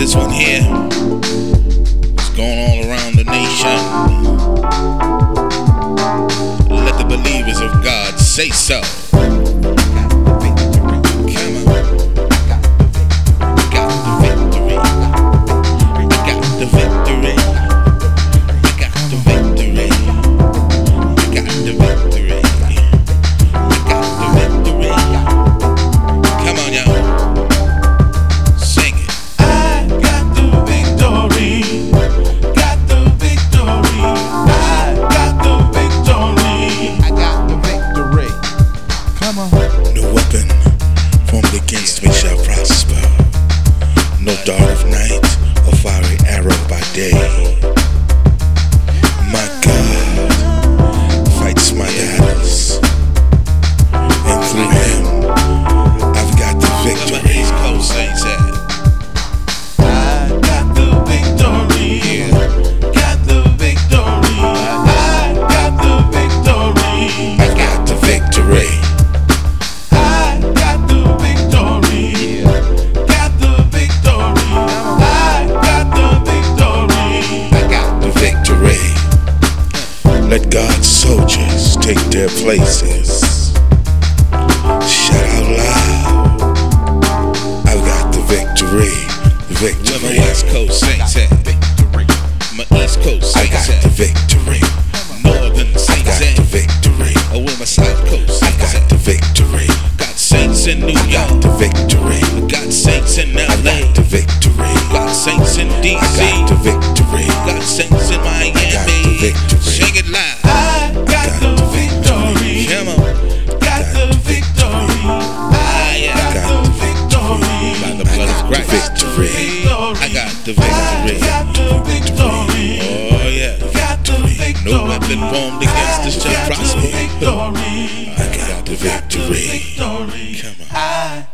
This one here is going all around the nation. Let the believers of God say so. No dart of night a fiery arrow by day. God's soldiers take their places. Shout out loud. I've got the victory. Victory. Where my West Coast Saints at? Victory. My East Coast I got at? the victory. Northern I got the victory. Oh, where my South Coast I got the victory. Got Saints in New I got the victory. Got Saints in I I got the victory. got the victory. Oh, yeah. Got the victory. No weapon formed against us shall prosper. I got the victory. Come on. I